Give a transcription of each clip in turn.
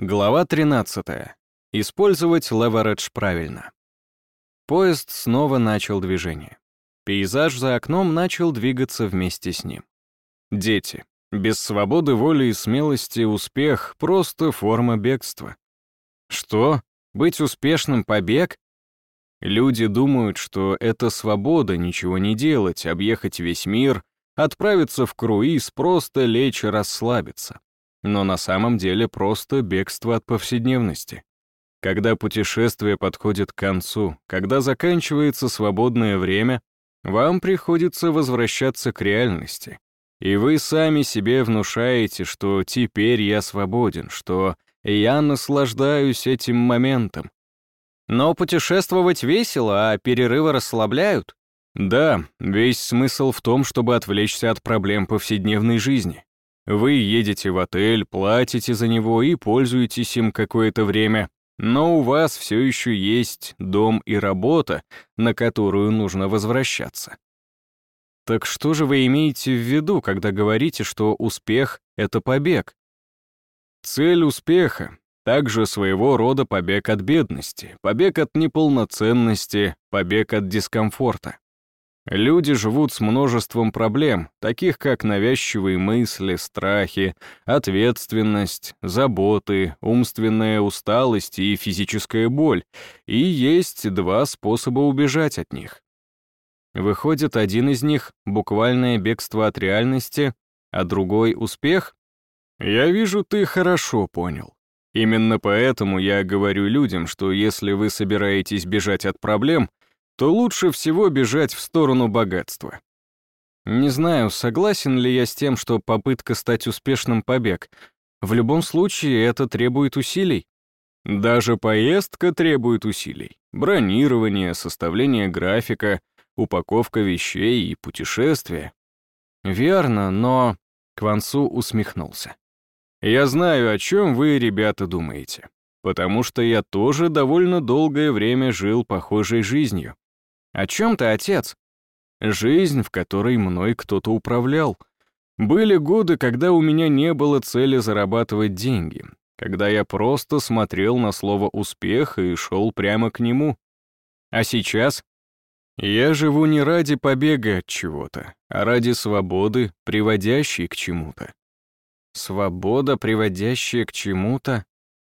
Глава 13. Использовать левередж правильно. Поезд снова начал движение. Пейзаж за окном начал двигаться вместе с ним. Дети. Без свободы воли и смелости успех — просто форма бегства. Что? Быть успешным — побег? Люди думают, что это свобода ничего не делать, объехать весь мир, отправиться в круиз, просто лечь и расслабиться но на самом деле просто бегство от повседневности. Когда путешествие подходит к концу, когда заканчивается свободное время, вам приходится возвращаться к реальности. И вы сами себе внушаете, что теперь я свободен, что я наслаждаюсь этим моментом. Но путешествовать весело, а перерывы расслабляют. Да, весь смысл в том, чтобы отвлечься от проблем повседневной жизни. Вы едете в отель, платите за него и пользуетесь им какое-то время, но у вас все еще есть дом и работа, на которую нужно возвращаться. Так что же вы имеете в виду, когда говорите, что успех — это побег? Цель успеха — также своего рода побег от бедности, побег от неполноценности, побег от дискомфорта. Люди живут с множеством проблем, таких как навязчивые мысли, страхи, ответственность, заботы, умственная усталость и физическая боль, и есть два способа убежать от них. Выходит, один из них — буквальное бегство от реальности, а другой — успех? Я вижу, ты хорошо понял. Именно поэтому я говорю людям, что если вы собираетесь бежать от проблем — то лучше всего бежать в сторону богатства. Не знаю, согласен ли я с тем, что попытка стать успешным побег. В любом случае, это требует усилий. Даже поездка требует усилий. Бронирование, составление графика, упаковка вещей и путешествия. Верно, но... Квансу усмехнулся. Я знаю, о чем вы, ребята, думаете. Потому что я тоже довольно долгое время жил похожей жизнью. О чем ты, отец? Жизнь, в которой мной кто-то управлял. Были годы, когда у меня не было цели зарабатывать деньги, когда я просто смотрел на слово «успех» и шел прямо к нему. А сейчас я живу не ради побега от чего-то, а ради свободы, приводящей к чему-то. Свобода, приводящая к чему-то?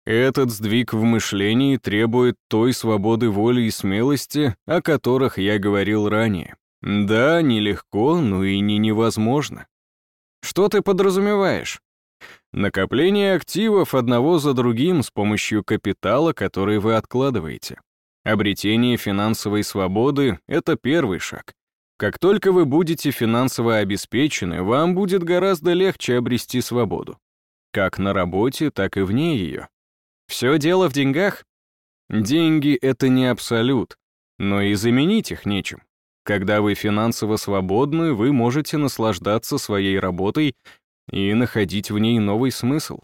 Этот сдвиг в мышлении требует той свободы воли и смелости, о которых я говорил ранее. Да, нелегко, но и не невозможно. Что ты подразумеваешь? Накопление активов одного за другим с помощью капитала, который вы откладываете. Обретение финансовой свободы — это первый шаг. Как только вы будете финансово обеспечены, вам будет гораздо легче обрести свободу. Как на работе, так и вне ее. Все дело в деньгах? Деньги — это не абсолют, но и заменить их нечем. Когда вы финансово свободны, вы можете наслаждаться своей работой и находить в ней новый смысл.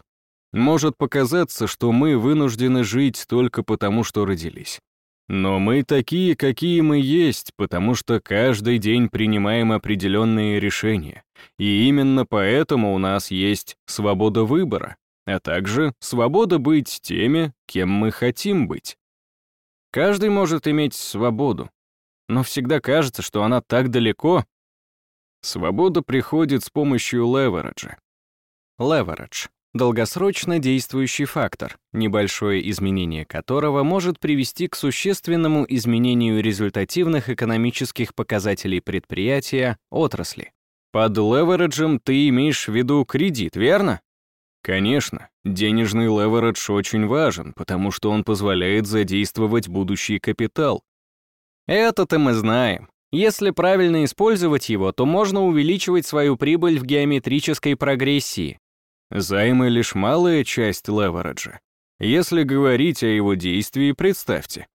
Может показаться, что мы вынуждены жить только потому, что родились. Но мы такие, какие мы есть, потому что каждый день принимаем определенные решения. И именно поэтому у нас есть свобода выбора а также свобода быть теми, кем мы хотим быть. Каждый может иметь свободу, но всегда кажется, что она так далеко. Свобода приходит с помощью левереджа. Левередж — долгосрочно действующий фактор, небольшое изменение которого может привести к существенному изменению результативных экономических показателей предприятия, отрасли. Под левереджем ты имеешь в виду кредит, верно? Конечно, денежный леверидж очень важен, потому что он позволяет задействовать будущий капитал. Это-то мы знаем. Если правильно использовать его, то можно увеличивать свою прибыль в геометрической прогрессии. Займы — лишь малая часть левериджа. Если говорить о его действии, представьте,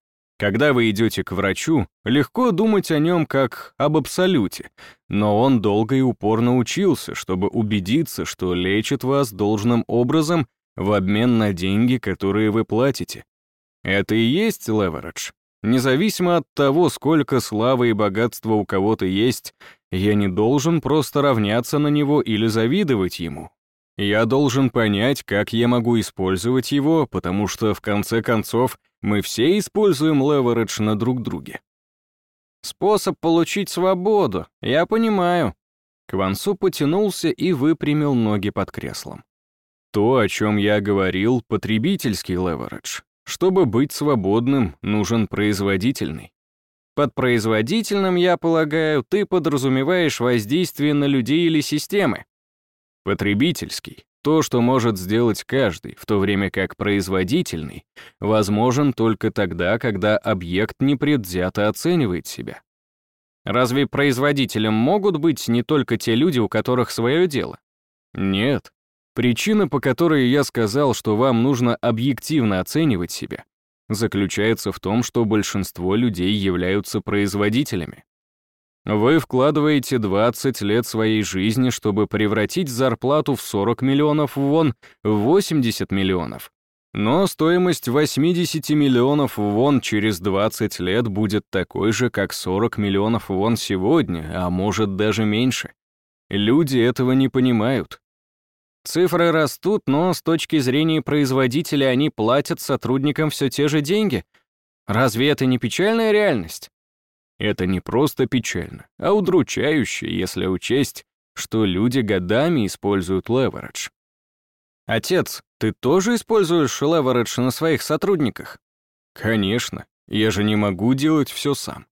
когда вы идете к врачу, легко думать о нем как об абсолюте, но он долго и упорно учился, чтобы убедиться, что лечит вас должным образом в обмен на деньги, которые вы платите. Это и есть леверидж. Независимо от того, сколько славы и богатства у кого-то есть, я не должен просто равняться на него или завидовать ему. Я должен понять, как я могу использовать его, потому что, в конце концов, мы все используем леверидж на друг друге. Способ получить свободу, я понимаю. Квансу потянулся и выпрямил ноги под креслом. То, о чем я говорил, потребительский леверидж. Чтобы быть свободным, нужен производительный. Под производительным, я полагаю, ты подразумеваешь воздействие на людей или системы. Потребительский — то, что может сделать каждый, в то время как производительный возможен только тогда, когда объект непредвзято оценивает себя. Разве производителем могут быть не только те люди, у которых свое дело? Нет. Причина, по которой я сказал, что вам нужно объективно оценивать себя, заключается в том, что большинство людей являются производителями. Вы вкладываете 20 лет своей жизни, чтобы превратить зарплату в 40 миллионов вон в 80 миллионов. Но стоимость 80 миллионов вон через 20 лет будет такой же, как 40 миллионов вон сегодня, а может даже меньше. Люди этого не понимают. Цифры растут, но с точки зрения производителя они платят сотрудникам все те же деньги. Разве это не печальная реальность? Это не просто печально, а удручающе, если учесть, что люди годами используют леверидж. «Отец, ты тоже используешь леверидж на своих сотрудниках?» «Конечно, я же не могу делать все сам».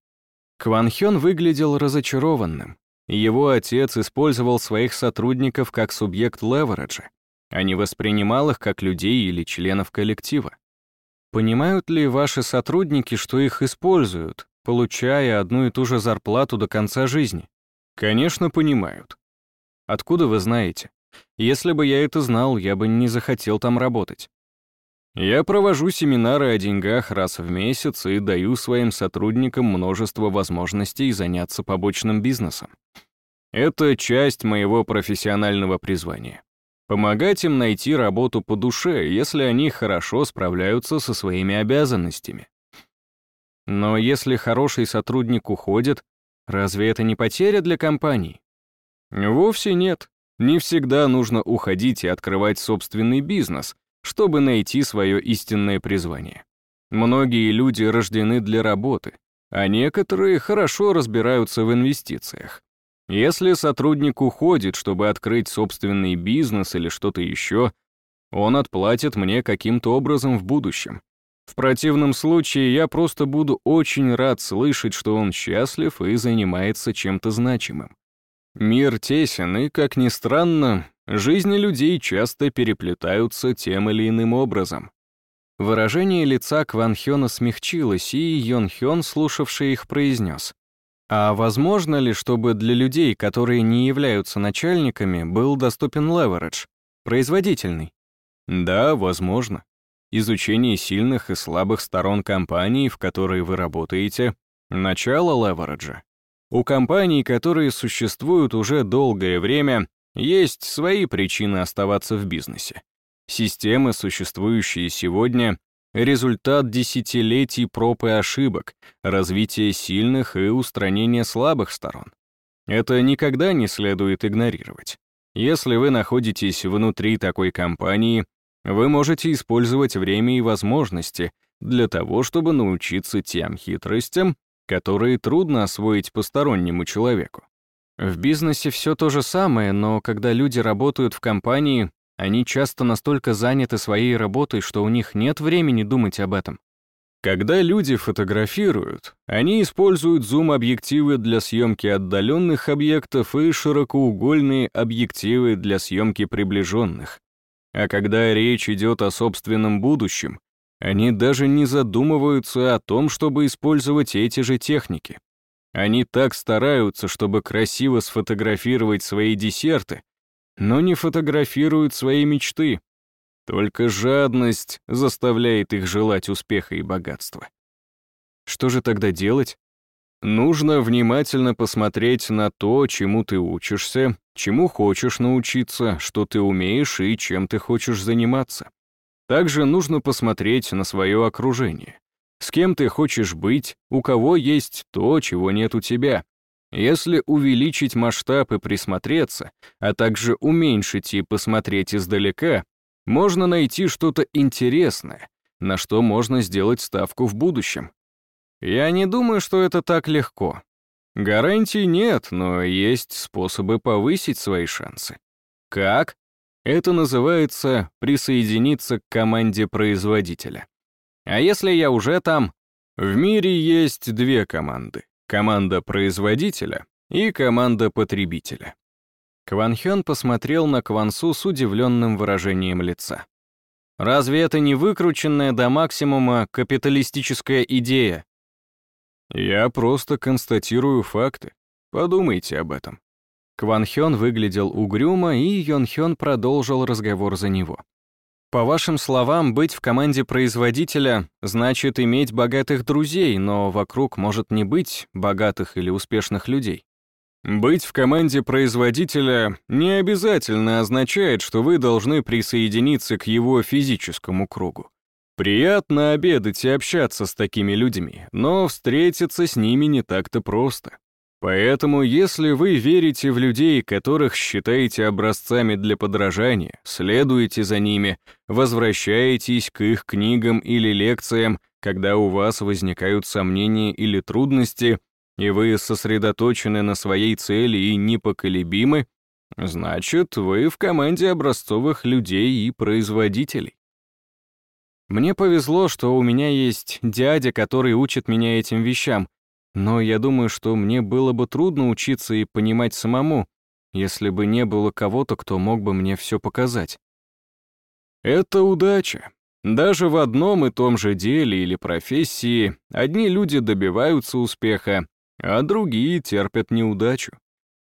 Кван Хён выглядел разочарованным. Его отец использовал своих сотрудников как субъект левериджа, а не воспринимал их как людей или членов коллектива. Понимают ли ваши сотрудники, что их используют, получая одну и ту же зарплату до конца жизни? Конечно, понимают. Откуда вы знаете? Если бы я это знал, я бы не захотел там работать. Я провожу семинары о деньгах раз в месяц и даю своим сотрудникам множество возможностей заняться побочным бизнесом. Это часть моего профессионального призвания. Помогать им найти работу по душе, если они хорошо справляются со своими обязанностями. Но если хороший сотрудник уходит, разве это не потеря для компании? Вовсе нет. Не всегда нужно уходить и открывать собственный бизнес, чтобы найти свое истинное призвание. Многие люди рождены для работы, а некоторые хорошо разбираются в инвестициях. Если сотрудник уходит, чтобы открыть собственный бизнес или что-то еще, он отплатит мне каким-то образом в будущем. В противном случае я просто буду очень рад слышать, что он счастлив и занимается чем-то значимым. Мир тесен, и, как ни странно, жизни людей часто переплетаются тем или иным образом. Выражение лица Кван Хёна смягчилось, и Йон Хён, слушавший их, произнес. А возможно ли, чтобы для людей, которые не являются начальниками, был доступен леверидж, производительный? Да, возможно. Изучение сильных и слабых сторон компании, в которой вы работаете, начало левериджа. У компаний, которые существуют уже долгое время, есть свои причины оставаться в бизнесе. Системы, существующие сегодня, результат десятилетий проб и ошибок, развития сильных и устранения слабых сторон. Это никогда не следует игнорировать. Если вы находитесь внутри такой компании, вы можете использовать время и возможности для того, чтобы научиться тем хитростям, которые трудно освоить постороннему человеку. В бизнесе все то же самое, но когда люди работают в компании, они часто настолько заняты своей работой, что у них нет времени думать об этом. Когда люди фотографируют, они используют зум-объективы для съемки отдаленных объектов и широкоугольные объективы для съемки приближенных. А когда речь идет о собственном будущем, они даже не задумываются о том, чтобы использовать эти же техники. Они так стараются, чтобы красиво сфотографировать свои десерты, но не фотографируют свои мечты. Только жадность заставляет их желать успеха и богатства. Что же тогда делать? Нужно внимательно посмотреть на то, чему ты учишься, чему хочешь научиться, что ты умеешь и чем ты хочешь заниматься. Также нужно посмотреть на свое окружение. С кем ты хочешь быть, у кого есть то, чего нет у тебя. Если увеличить масштаб и присмотреться, а также уменьшить и посмотреть издалека, можно найти что-то интересное, на что можно сделать ставку в будущем. Я не думаю, что это так легко. Гарантий нет, но есть способы повысить свои шансы. Как? Это называется присоединиться к команде производителя. А если я уже там? В мире есть две команды. Команда производителя и команда потребителя. Кван Хён посмотрел на Квансу с удивленным выражением лица. «Разве это не выкрученная до максимума капиталистическая идея?» «Я просто констатирую факты. Подумайте об этом». Кван Хён выглядел угрюмо, и Йон Хён продолжил разговор за него. По вашим словам, быть в команде производителя значит иметь богатых друзей, но вокруг может не быть богатых или успешных людей. Быть в команде производителя не обязательно означает, что вы должны присоединиться к его физическому кругу. Приятно обедать и общаться с такими людьми, но встретиться с ними не так-то просто. Поэтому, если вы верите в людей, которых считаете образцами для подражания, следуете за ними, возвращаетесь к их книгам или лекциям, когда у вас возникают сомнения или трудности, и вы сосредоточены на своей цели и непоколебимы, значит, вы в команде образцовых людей и производителей. Мне повезло, что у меня есть дядя, который учит меня этим вещам, но я думаю, что мне было бы трудно учиться и понимать самому, если бы не было кого-то, кто мог бы мне все показать. Это удача. Даже в одном и том же деле или профессии одни люди добиваются успеха, а другие терпят неудачу.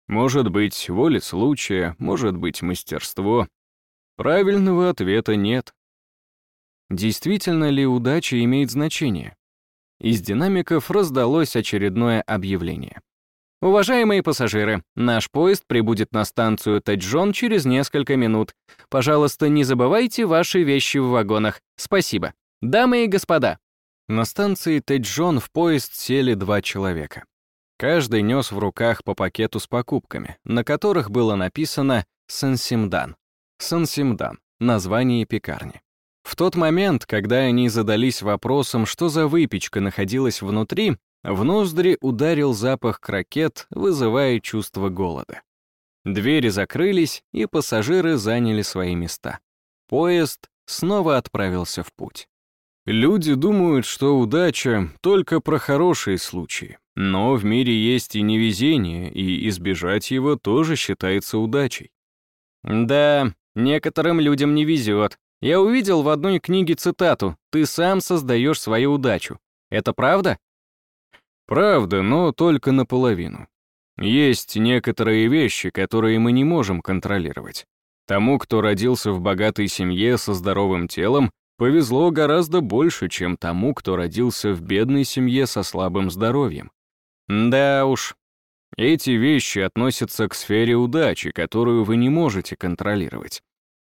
Может быть, воля случая, может быть, мастерство. Правильного ответа нет. Действительно ли удача имеет значение? Из динамиков раздалось очередное объявление. Уважаемые пассажиры, наш поезд прибудет на станцию Тэджон через несколько минут. Пожалуйста, не забывайте ваши вещи в вагонах. Спасибо. Дамы и господа. На станции Тэджон в поезд сели два человека. Каждый нес в руках по пакету с покупками, на которых было написано «Сансимдан». Сансимдан — название пекарни. В тот момент, когда они задались вопросом, что за выпечка находилась внутри, в ноздри ударил запах крокет, вызывая чувство голода. Двери закрылись, и пассажиры заняли свои места. Поезд снова отправился в путь. Люди думают, что удача только про хорошие случаи, но в мире есть и невезение, и избежать его тоже считается удачей. Да, некоторым людям не везет, я увидел в одной книге цитату «Ты сам создаешь свою удачу». Это правда? Правда, но только наполовину. Есть некоторые вещи, которые мы не можем контролировать. Тому, кто родился в богатой семье со здоровым телом, повезло гораздо больше, чем тому, кто родился в бедной семье со слабым здоровьем. Да уж, эти вещи относятся к сфере удачи, которую вы не можете контролировать.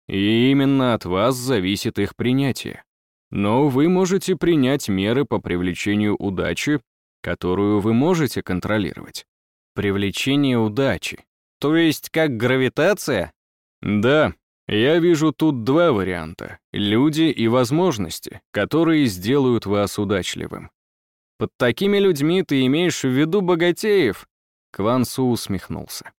И именно от вас зависит их принятие. Но вы можете принять меры по привлечению удачи, которую вы можете контролировать. Привлечение удачи. То есть как гравитация? Да, я вижу тут два варианта — люди и возможности, которые сделают вас удачливым. Под такими людьми ты имеешь в виду богатеев? Квансу усмехнулся.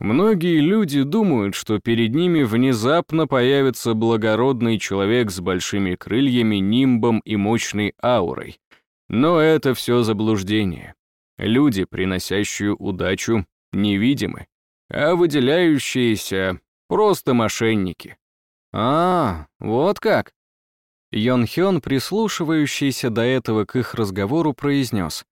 Многие люди думают, что перед ними внезапно появится благородный человек с большими крыльями, нимбом и мощной аурой. Но это все заблуждение. Люди, приносящие удачу, невидимы, а выделяющиеся — просто мошенники. А, вот как. Йон Хён, прислушивающийся до этого к их разговору, произнес.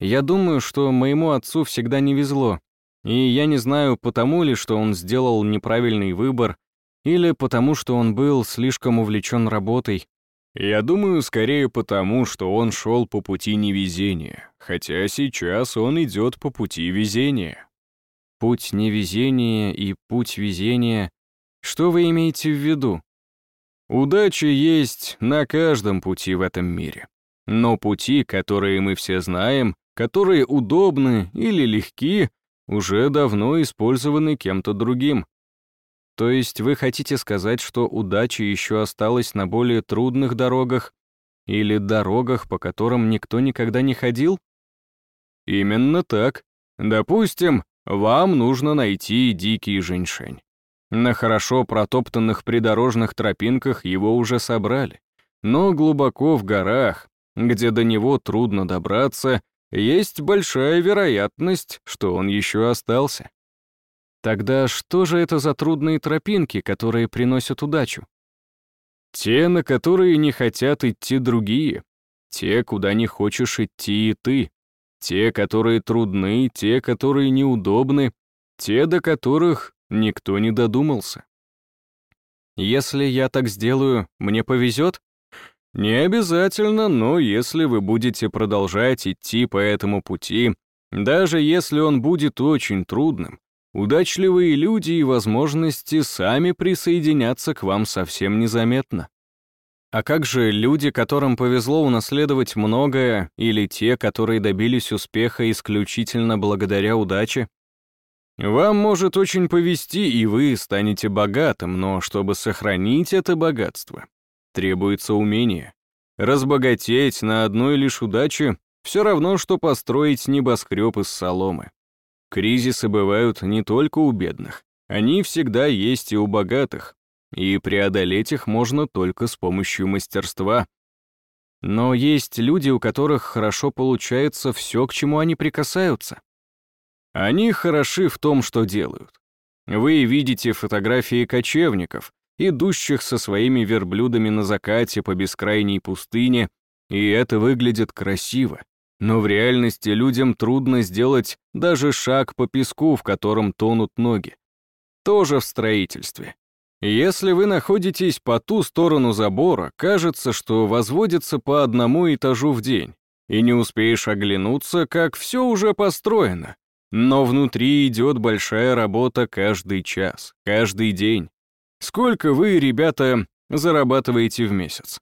«Я думаю, что моему отцу всегда не везло. И я не знаю, потому ли, что он сделал неправильный выбор, или потому, что он был слишком увлечен работой. Я думаю, скорее потому, что он шел по пути невезения, хотя сейчас он идет по пути везения. Путь невезения и путь везения. Что вы имеете в виду? Удача есть на каждом пути в этом мире. Но пути, которые мы все знаем, которые удобны или легки, уже давно использованы кем-то другим. То есть вы хотите сказать, что удача еще осталась на более трудных дорогах или дорогах, по которым никто никогда не ходил? Именно так. Допустим, вам нужно найти дикий женьшень. На хорошо протоптанных придорожных тропинках его уже собрали. Но глубоко в горах, где до него трудно добраться, есть большая вероятность, что он еще остался. Тогда что же это за трудные тропинки, которые приносят удачу? Те, на которые не хотят идти другие. Те, куда не хочешь идти и ты. Те, которые трудны, те, которые неудобны, те, до которых никто не додумался. Если я так сделаю, мне повезет? Не обязательно, но если вы будете продолжать идти по этому пути, даже если он будет очень трудным, удачливые люди и возможности сами присоединятся к вам совсем незаметно. А как же люди, которым повезло унаследовать многое, или те, которые добились успеха исключительно благодаря удаче? Вам может очень повезти, и вы станете богатым, но чтобы сохранить это богатство, требуется умение. Разбогатеть на одной лишь удаче все равно, что построить небоскреб из соломы. Кризисы бывают не только у бедных, они всегда есть и у богатых, и преодолеть их можно только с помощью мастерства. Но есть люди, у которых хорошо получается все, к чему они прикасаются. Они хороши в том, что делают. Вы видите фотографии кочевников, идущих со своими верблюдами на закате по бескрайней пустыне, и это выглядит красиво. Но в реальности людям трудно сделать даже шаг по песку, в котором тонут ноги. Тоже в строительстве. Если вы находитесь по ту сторону забора, кажется, что возводится по одному этажу в день, и не успеешь оглянуться, как все уже построено. Но внутри идет большая работа каждый час, каждый день. Сколько вы, ребята, зарабатываете в месяц?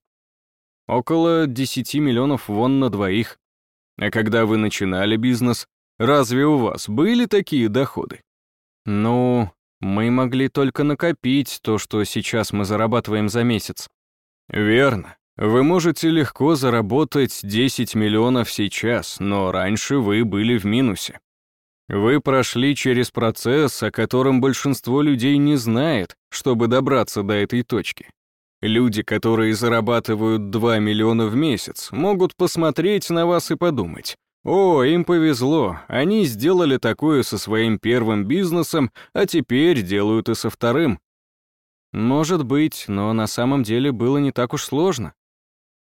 Около 10 миллионов вон на двоих. А когда вы начинали бизнес, разве у вас были такие доходы? Ну, мы могли только накопить то, что сейчас мы зарабатываем за месяц. Верно. Вы можете легко заработать 10 миллионов сейчас, но раньше вы были в минусе. Вы прошли через процесс, о котором большинство людей не знает, чтобы добраться до этой точки. Люди, которые зарабатывают 2 миллиона в месяц, могут посмотреть на вас и подумать, «О, им повезло, они сделали такое со своим первым бизнесом, а теперь делают и со вторым». Может быть, но на самом деле было не так уж сложно.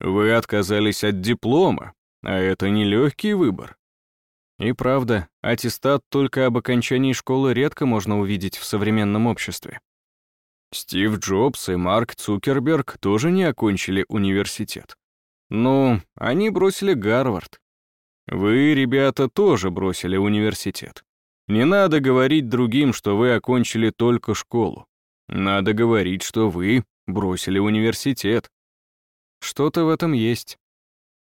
Вы отказались от диплома, а это нелегкий выбор. И правда, аттестат только об окончании школы редко можно увидеть в современном обществе. Стив Джобс и Марк Цукерберг тоже не окончили университет. Ну, они бросили Гарвард. Вы, ребята, тоже бросили университет. Не надо говорить другим, что вы окончили только школу. Надо говорить, что вы бросили университет. Что-то в этом есть.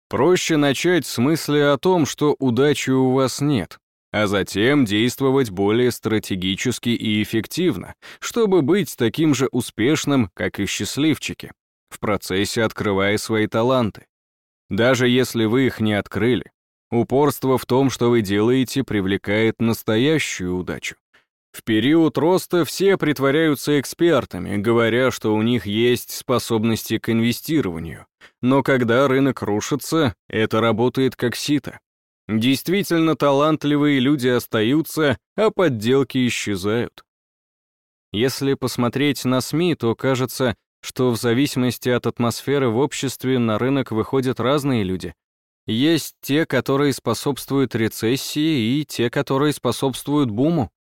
Проще начать с мысли о том, что удачи у вас нет, а затем действовать более стратегически и эффективно, чтобы быть таким же успешным, как и счастливчики, в процессе открывая свои таланты. Даже если вы их не открыли, упорство в том, что вы делаете, привлекает настоящую удачу. В период роста все притворяются экспертами, говоря, что у них есть способности к инвестированию. Но когда рынок рушится, это работает как сито. Действительно талантливые люди остаются, а подделки исчезают. Если посмотреть на СМИ, то кажется, что в зависимости от атмосферы в обществе на рынок выходят разные люди. Есть те, которые способствуют рецессии, и те, которые способствуют буму.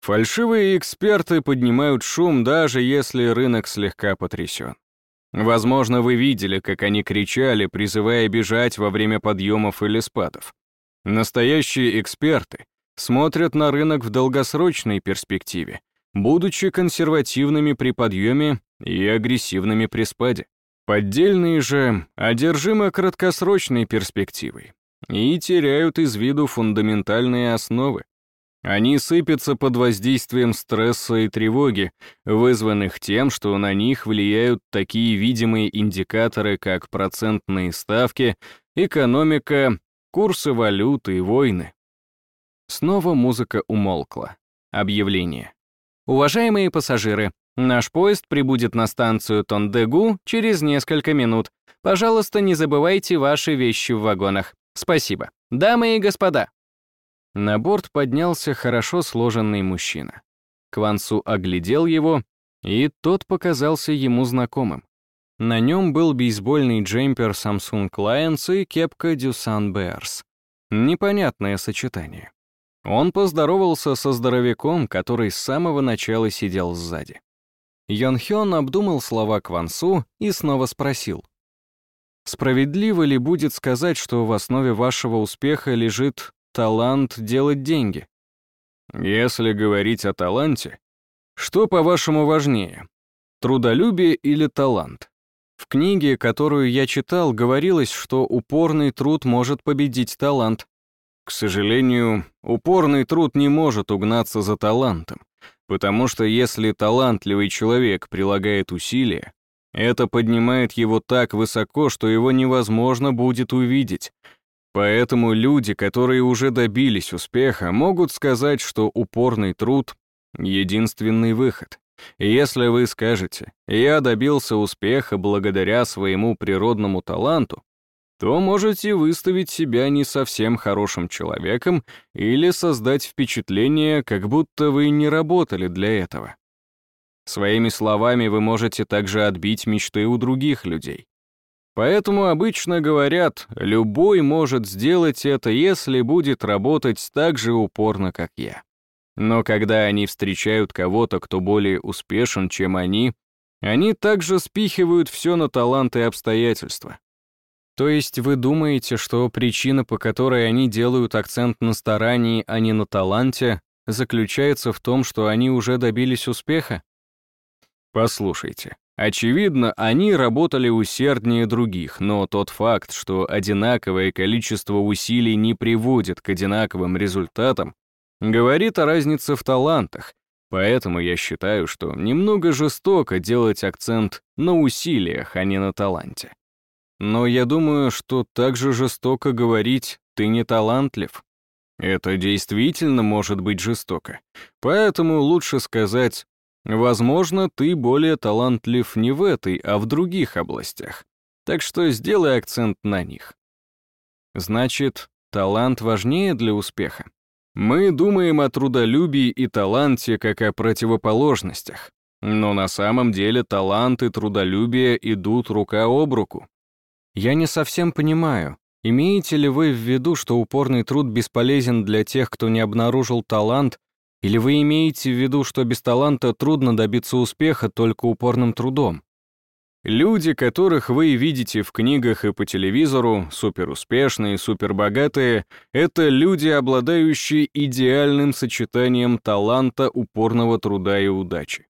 Фальшивые эксперты поднимают шум, даже если рынок слегка потрясен. Возможно, вы видели, как они кричали, призывая бежать во время подъемов или спадов. Настоящие эксперты смотрят на рынок в долгосрочной перспективе, будучи консервативными при подъеме и агрессивными при спаде. Поддельные же одержимы краткосрочной перспективой. и теряют из виду фундаментальные основы. Они сыпятся под воздействием стресса и тревоги, вызванных тем, что на них влияют такие видимые индикаторы, как процентные ставки, экономика, курсы валюты и войны. Снова музыка умолкла. Объявление. Уважаемые пассажиры, наш поезд прибудет на станцию Тондегу через несколько минут. Пожалуйста, не забывайте ваши вещи в вагонах. Спасибо. Дамы и господа. На борт поднялся хорошо сложенный мужчина. Квансу оглядел его, и тот показался ему знакомым. На нем был бейсбольный джемпер Samsung Lions и кепка Doosan Bears. Непонятное сочетание. Он поздоровался со здоровяком, который с самого начала сидел сзади. Йон Хён обдумал слова Квансу и снова спросил. «Справедливо ли будет сказать, что в основе вашего успеха лежит талант делать деньги?» «Если говорить о таланте, что, по-вашему, важнее, трудолюбие или талант?» В книге, которую я читал, говорилось, что упорный труд может победить талант. К сожалению, упорный труд не может угнаться за талантом, потому что если талантливый человек прилагает усилия, это поднимает его так высоко, что его невозможно будет увидеть. Поэтому люди, которые уже добились успеха, могут сказать, что упорный труд — единственный выход. Если вы скажете «я добился успеха благодаря своему природному таланту», то можете выставить себя не совсем хорошим человеком или создать впечатление, как будто вы не работали для этого. Своими словами вы можете также отбить мечты у других людей. Поэтому обычно говорят, любой может сделать это, если будет работать так же упорно, как я. Но когда они встречают кого-то, кто более успешен, чем они, они также спихивают все на таланты и обстоятельства. То есть вы думаете, что причина, по которой они делают акцент на старании, а не на таланте, заключается в том, что они уже добились успеха? Послушайте, очевидно, они работали усерднее других, но тот факт, что одинаковое количество усилий не приводит к одинаковым результатам, говорит о разнице в талантах, поэтому я считаю, что немного жестоко делать акцент на усилиях, а не на таланте. Но я думаю, что так же жестоко говорить «ты не талантлив». Это действительно может быть жестоко. Поэтому лучше сказать «возможно, ты более талантлив не в этой, а в других областях». Так что сделай акцент на них. Значит, талант важнее для успеха. Мы думаем о трудолюбии и таланте как о противоположностях. Но на самом деле талант и трудолюбие идут рука об руку. Я не совсем понимаю, имеете ли вы в виду, что упорный труд бесполезен для тех, кто не обнаружил талант, или вы имеете в виду, что без таланта трудно добиться успеха только упорным трудом? Люди, которых вы видите в книгах и по телевизору, суперуспешные, супербогатые, это люди, обладающие идеальным сочетанием таланта, упорного труда и удачи.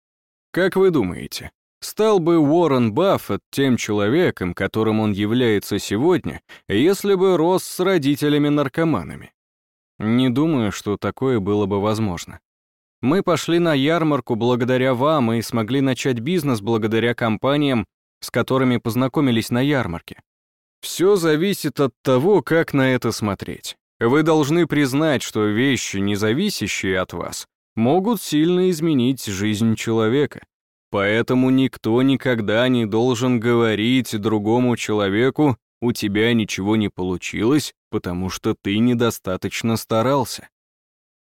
Как вы думаете, Стал бы Уоррен Баффет тем человеком, которым он является сегодня, если бы рос с родителями-наркоманами? Не думаю, что такое было бы возможно. Мы пошли на ярмарку благодаря вам и смогли начать бизнес благодаря компаниям, с которыми познакомились на ярмарке. Все зависит от того, как на это смотреть. Вы должны признать, что вещи, не зависящие от вас, могут сильно изменить жизнь человека. Поэтому никто никогда не должен говорить другому человеку, у тебя ничего не получилось, потому что ты недостаточно старался.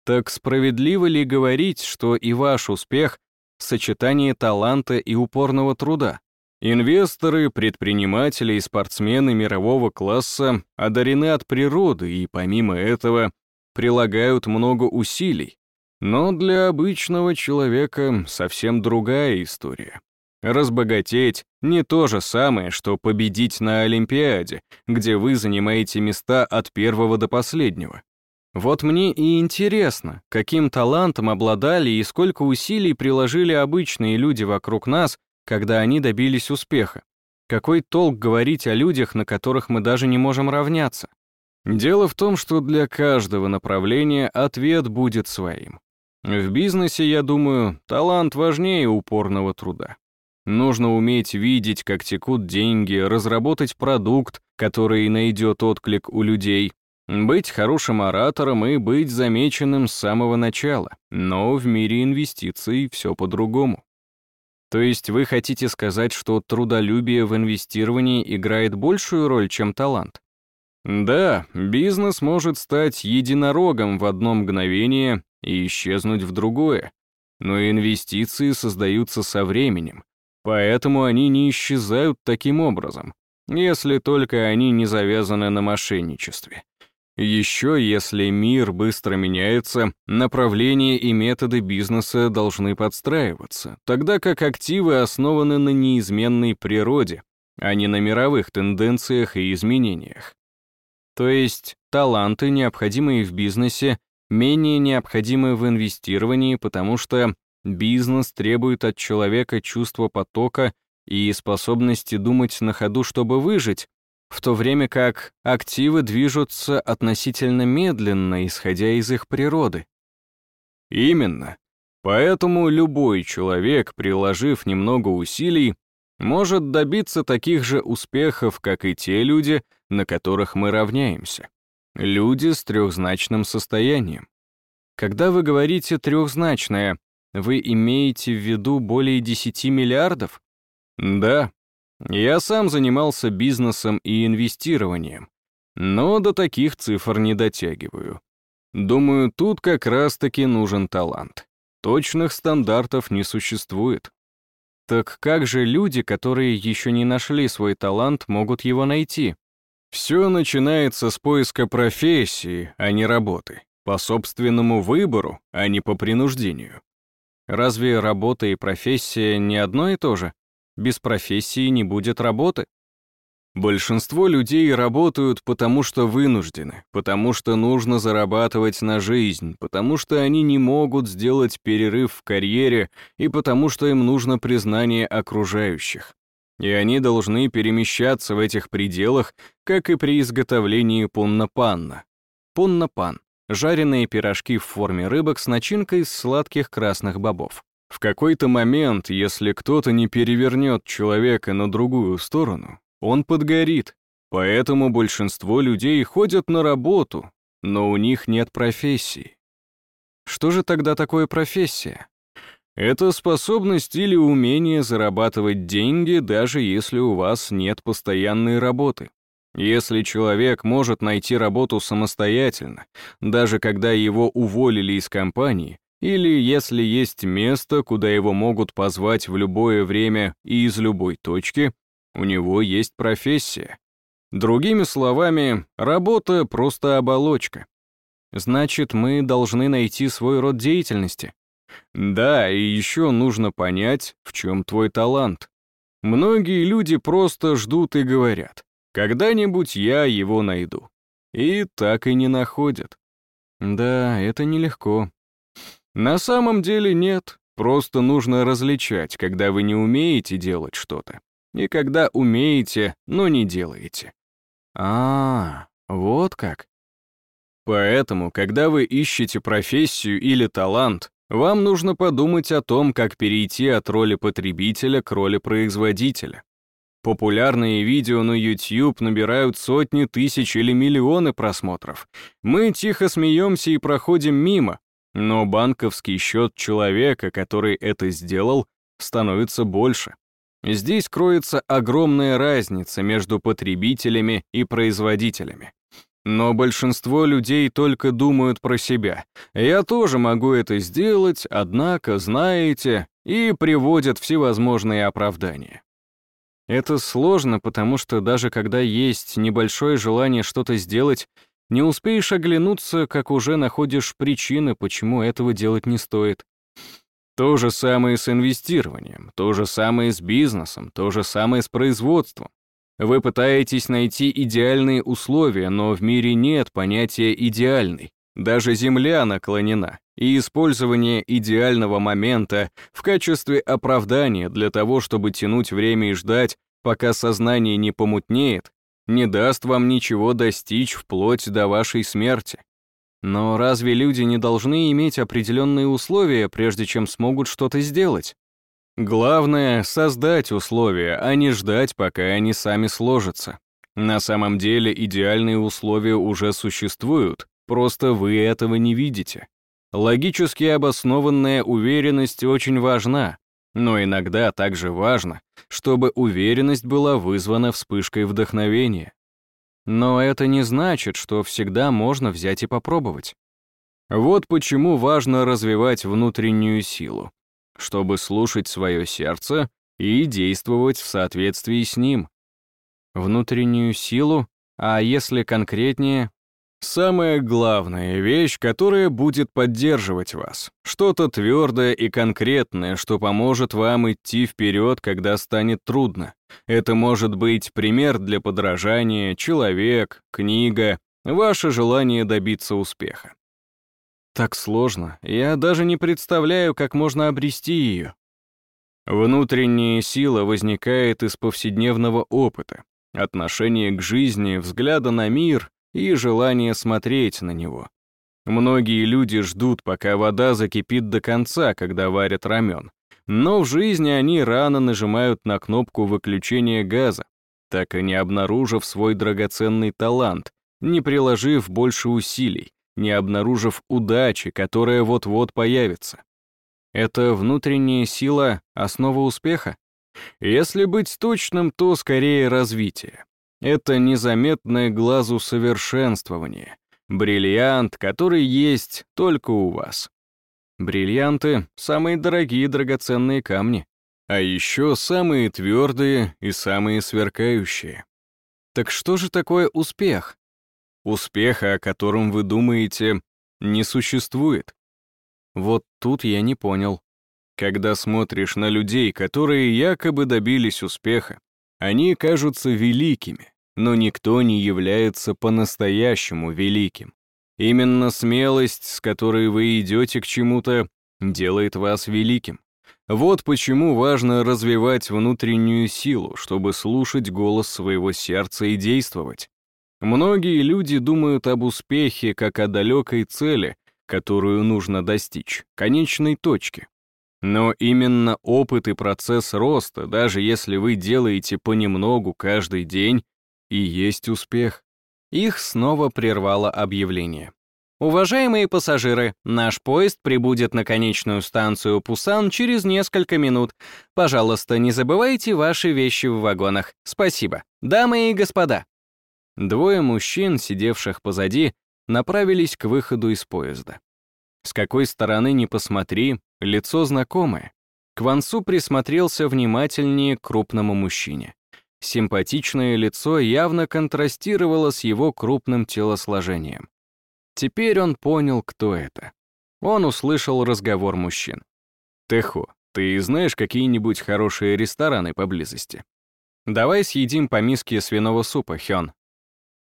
Так справедливо ли говорить, что и ваш успех — сочетание таланта и упорного труда? Инвесторы, предприниматели и спортсмены мирового класса одарены от природы и, помимо этого, прилагают много усилий, но для обычного человека совсем другая история. Разбогатеть — не то же самое, что победить на Олимпиаде, где вы занимаете места от первого до последнего. Вот мне и интересно, каким талантом обладали и сколько усилий приложили обычные люди вокруг нас, когда они добились успеха. Какой толк говорить о людях, на которых мы даже не можем равняться? Дело в том, что для каждого направления ответ будет своим. В бизнесе, я думаю, талант важнее упорного труда. Нужно уметь видеть, как текут деньги, разработать продукт, который найдет отклик у людей, быть хорошим оратором и быть замеченным с самого начала. Но в мире инвестиций все по-другому. То есть вы хотите сказать, что трудолюбие в инвестировании играет большую роль, чем талант? Да, бизнес может стать единорогом в одно мгновение и исчезнуть в другое. Но инвестиции создаются со временем, поэтому они не исчезают таким образом, если только они не завязаны на мошенничестве. Еще если мир быстро меняется, направления и методы бизнеса должны подстраиваться, тогда как активы основаны на неизменной природе, а не на мировых тенденциях и изменениях. То есть таланты, необходимые в бизнесе, менее необходимы в инвестировании, потому что бизнес требует от человека чувства потока и способности думать на ходу, чтобы выжить, в то время как активы движутся относительно медленно, исходя из их природы. Именно. Поэтому любой человек, приложив немного усилий, может добиться таких же успехов, как и те люди, на которых мы равняемся. Люди с трехзначным состоянием. Когда вы говорите «трехзначное», вы имеете в виду более 10 миллиардов? Да, я сам занимался бизнесом и инвестированием, но до таких цифр не дотягиваю. Думаю, тут как раз-таки нужен талант. Точных стандартов не существует. Так как же люди, которые еще не нашли свой талант, могут его найти? Все начинается с поиска профессии, а не работы. По собственному выбору, а не по принуждению. Разве работа и профессия не одно и то же? Без профессии не будет работы. Большинство людей работают потому, что вынуждены, потому что нужно зарабатывать на жизнь, потому что они не могут сделать перерыв в карьере и потому что им нужно признание окружающих. И они должны перемещаться в этих пределах, как и при изготовлении пунна-панна. Пунна-пан — жареные пирожки в форме рыбок с начинкой из сладких красных бобов. В какой-то момент, если кто-то не перевернет человека на другую сторону, он подгорит. Поэтому большинство людей ходят на работу, но у них нет профессии. Что же тогда такое профессия? Это способность или умение зарабатывать деньги, даже если у вас нет постоянной работы. Если человек может найти работу самостоятельно, даже когда его уволили из компании, или если есть место, куда его могут позвать в любое время и из любой точки, у него есть профессия. Другими словами, работа — просто оболочка. Значит, мы должны найти свой род деятельности. Да, и еще нужно понять, в чем твой талант. Многие люди просто ждут и говорят, когда-нибудь я его найду. И так и не находят. Да, это нелегко. На самом деле нет, просто нужно различать, когда вы не умеете делать что-то, и когда умеете, но не делаете. А, вот как. Поэтому, когда вы ищете профессию или талант, вам нужно подумать о том, как перейти от роли потребителя к роли производителя. Популярные видео на YouTube набирают сотни тысяч или миллионы просмотров. Мы тихо смеемся и проходим мимо, но банковский счет человека, который это сделал, становится больше. Здесь кроется огромная разница между потребителями и производителями. Но большинство людей только думают про себя. Я тоже могу это сделать, однако, знаете, и приводят всевозможные оправдания. Это сложно, потому что даже когда есть небольшое желание что-то сделать, не успеешь оглянуться, как уже находишь причины, почему этого делать не стоит. То же самое с инвестированием, то же самое с бизнесом, то же самое с производством. Вы пытаетесь найти идеальные условия, но в мире нет понятия «идеальный». Даже Земля наклонена, и использование идеального момента в качестве оправдания для того, чтобы тянуть время и ждать, пока сознание не помутнеет, не даст вам ничего достичь вплоть до вашей смерти. Но разве люди не должны иметь определенные условия, прежде чем смогут что-то сделать? Главное — создать условия, а не ждать, пока они сами сложатся. На самом деле идеальные условия уже существуют, просто вы этого не видите. Логически обоснованная уверенность очень важна, но иногда также важно, чтобы уверенность была вызвана вспышкой вдохновения. Но это не значит, что всегда можно взять и попробовать. Вот почему важно развивать внутреннюю силу, чтобы слушать свое сердце и действовать в соответствии с ним. Внутреннюю силу, а если конкретнее, Самая главная вещь, которая будет поддерживать вас. Что-то твердое и конкретное, что поможет вам идти вперед, когда станет трудно. Это может быть пример для подражания, человек, книга, ваше желание добиться успеха. Так сложно, я даже не представляю, как можно обрести ее. Внутренняя сила возникает из повседневного опыта, отношения к жизни, взгляда на мир, и желание смотреть на него. Многие люди ждут, пока вода закипит до конца, когда варят рамен. Но в жизни они рано нажимают на кнопку выключения газа, так и не обнаружив свой драгоценный талант, не приложив больше усилий, не обнаружив удачи, которая вот-вот появится. Это внутренняя сила — основа успеха? Если быть точным, то скорее развитие. Это незаметное глазу совершенствование. Бриллиант, который есть только у вас. Бриллианты — самые дорогие драгоценные камни. А еще самые твердые и самые сверкающие. Так что же такое успех? Успеха, о котором вы думаете, не существует. Вот тут я не понял. Когда смотришь на людей, которые якобы добились успеха, они кажутся великими, но никто не является по-настоящему великим. Именно смелость, с которой вы идете к чему-то, делает вас великим. Вот почему важно развивать внутреннюю силу, чтобы слушать голос своего сердца и действовать. Многие люди думают об успехе как о далекой цели, которую нужно достичь, конечной точке. Но именно опыт и процесс роста, даже если вы делаете понемногу каждый день, и есть успех. Их снова прервало объявление. Уважаемые пассажиры, наш поезд прибудет на конечную станцию Пусан через несколько минут. Пожалуйста, не забывайте ваши вещи в вагонах. Спасибо. Дамы и господа. Двое мужчин, сидевших позади, направились к выходу из поезда. С какой стороны ни посмотри, лицо знакомое. Квансу присмотрелся внимательнее к крупному мужчине. Симпатичное лицо явно контрастировало с его крупным телосложением. Теперь он понял, кто это. Он услышал разговор мужчин. «Техо, ты знаешь какие-нибудь хорошие рестораны поблизости? Давай съедим по миске свиного супа, Хён».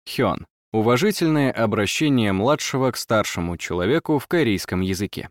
Хён — уважительное обращение младшего к старшему человеку в корейском языке.